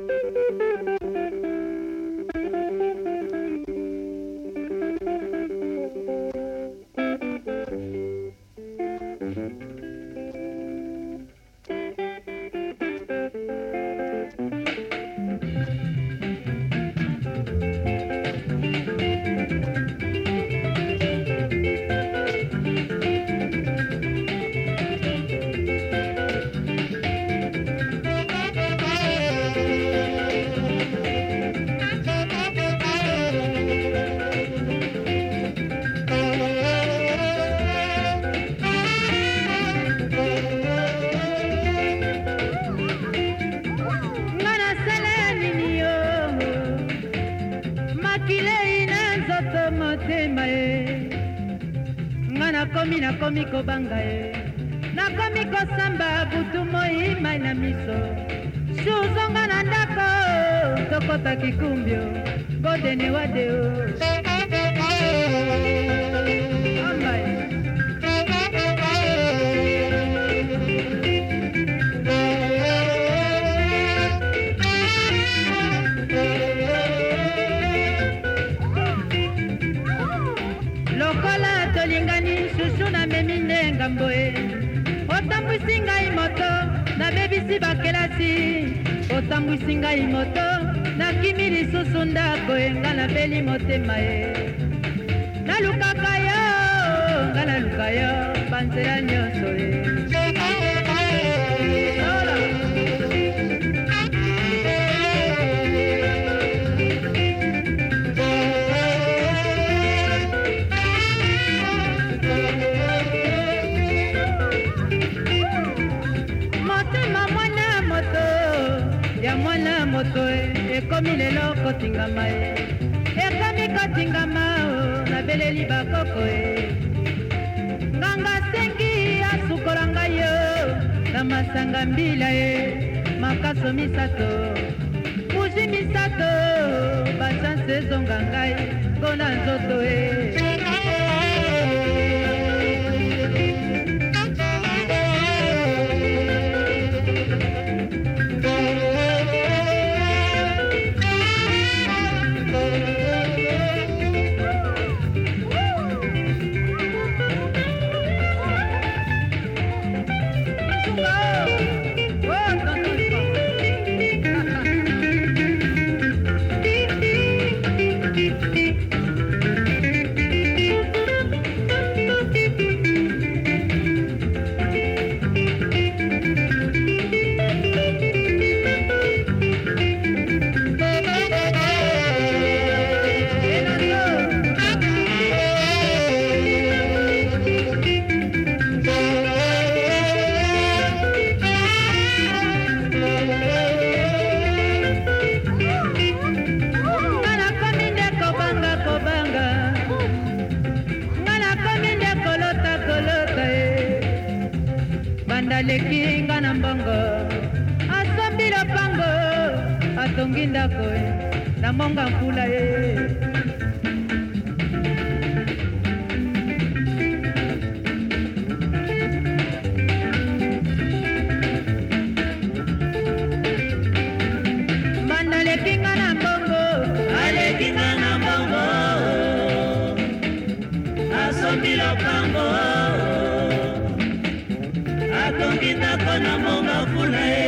フフフフ。moi nakomi kobanga ye nakomi kosamba butu moi mai na miso suzonga na ndako tokotaki kumbio godene wadeo otambwisi ngai moto nabebisi bakelasi otambwisi ngai moto nakimi lisusu ndako enga nabeli motema ye nalukaka yo nga naluka yo banzela nyonso ye kotingama ye ekomi kotingama o nabeleli bakoko ye nganga sengi asukola ngai yo na masanga mbila ye makaso misato buzi misato basanse ezonga ngai mpona nzoto ye namonga mvula ye mandalekinga na mbongo alekinga na mbongo asombi lopango atongi ndako na monga mvula ye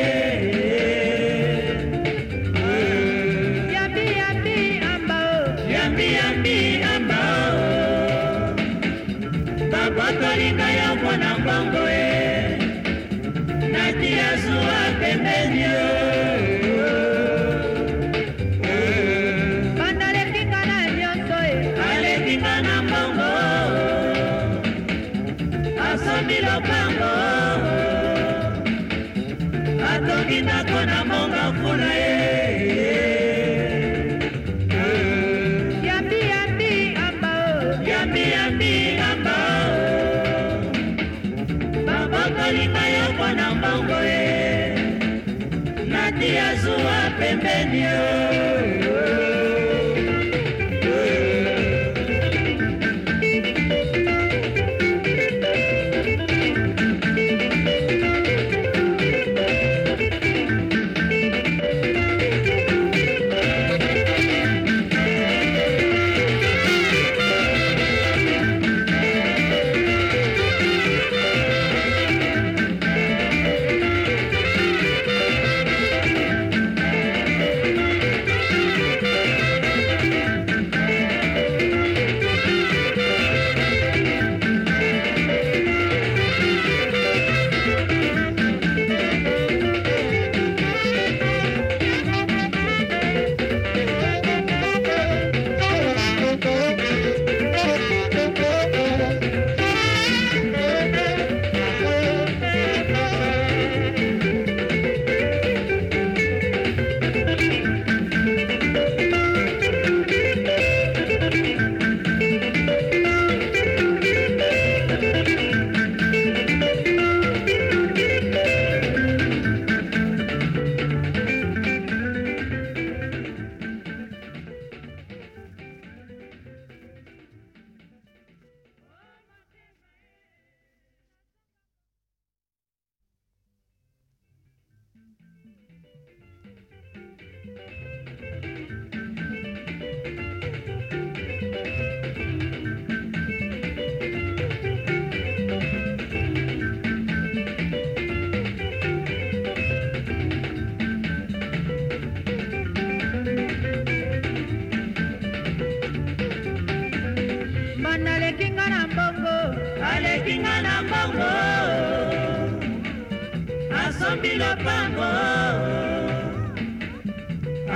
asimbi lopango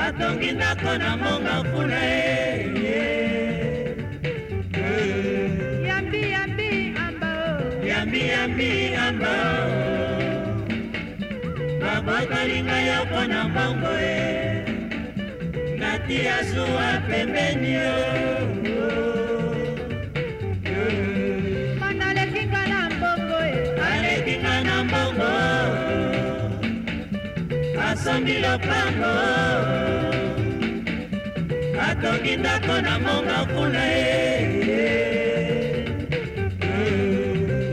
atongi ndako na monga funa ye yambi yambi ambao yambi yambi ambao babwakalinga yo mpo na mbongo ye nati ya zuwa pembeni yo atongi lopango atongi ndako na monga kuna ye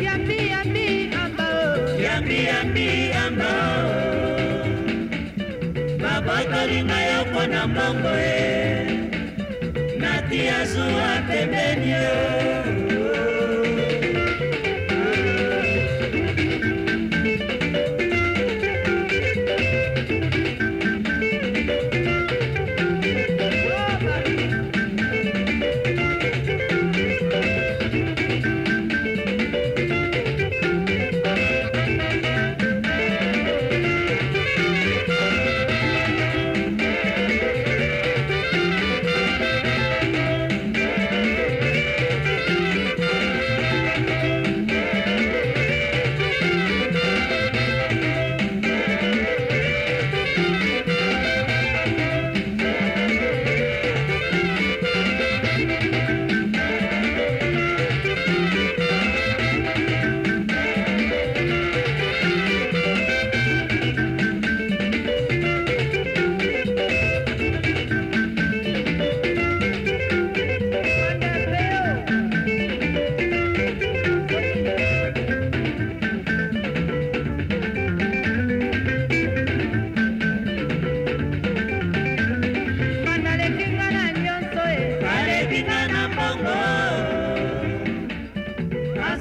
yambi yambi ambao yambi yambi ambao babotoli ngai oko na mbongo ye natia zuwa pembeni yo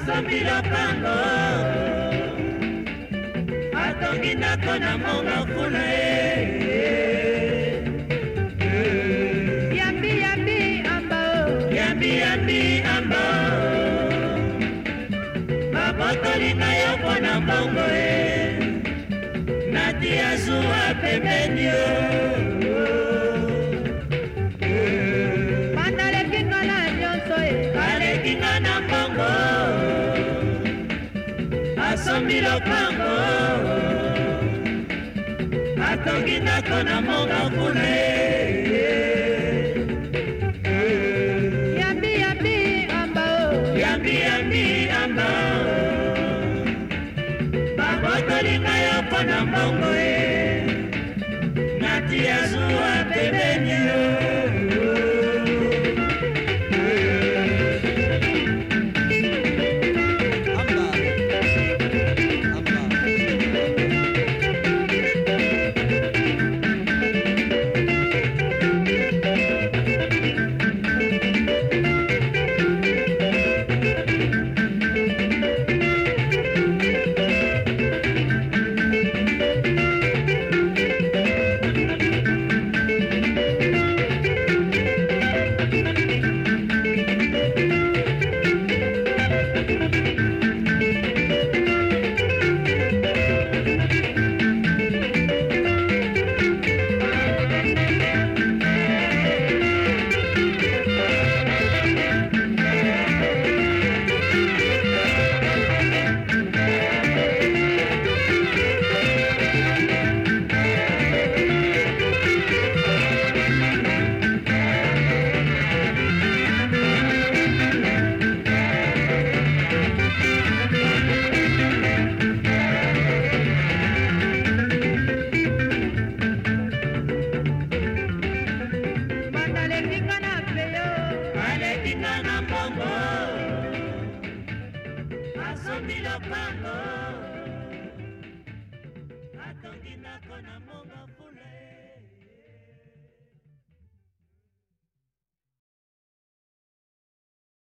asomilopango atongi ndako na mongo kuna ye yambiyambi ambao yambiyambi ambao babotolinga yo mpona mbongo ye nati ya zuwa pembeni yo lelo na mboka kuna yambi yambi amba o yambi yambi amba bakotolinga yo mpo na mbongo